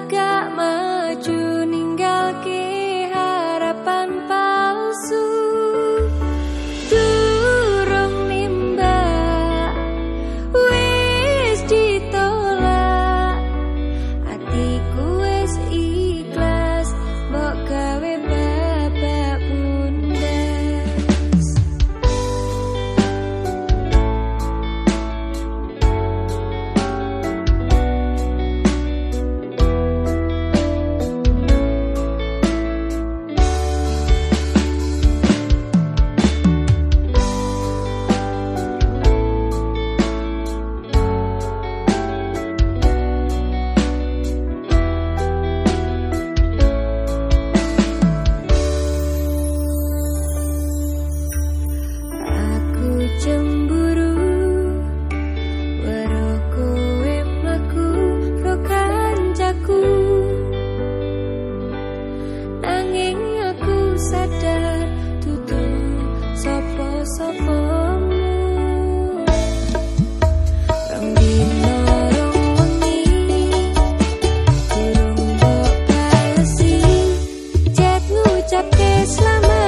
agak ucapke selamat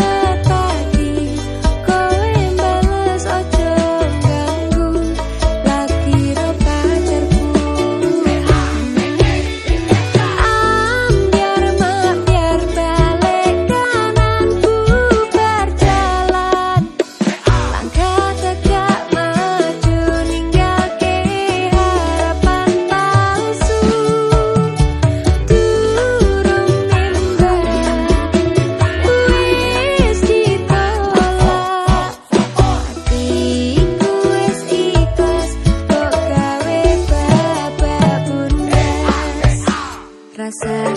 myself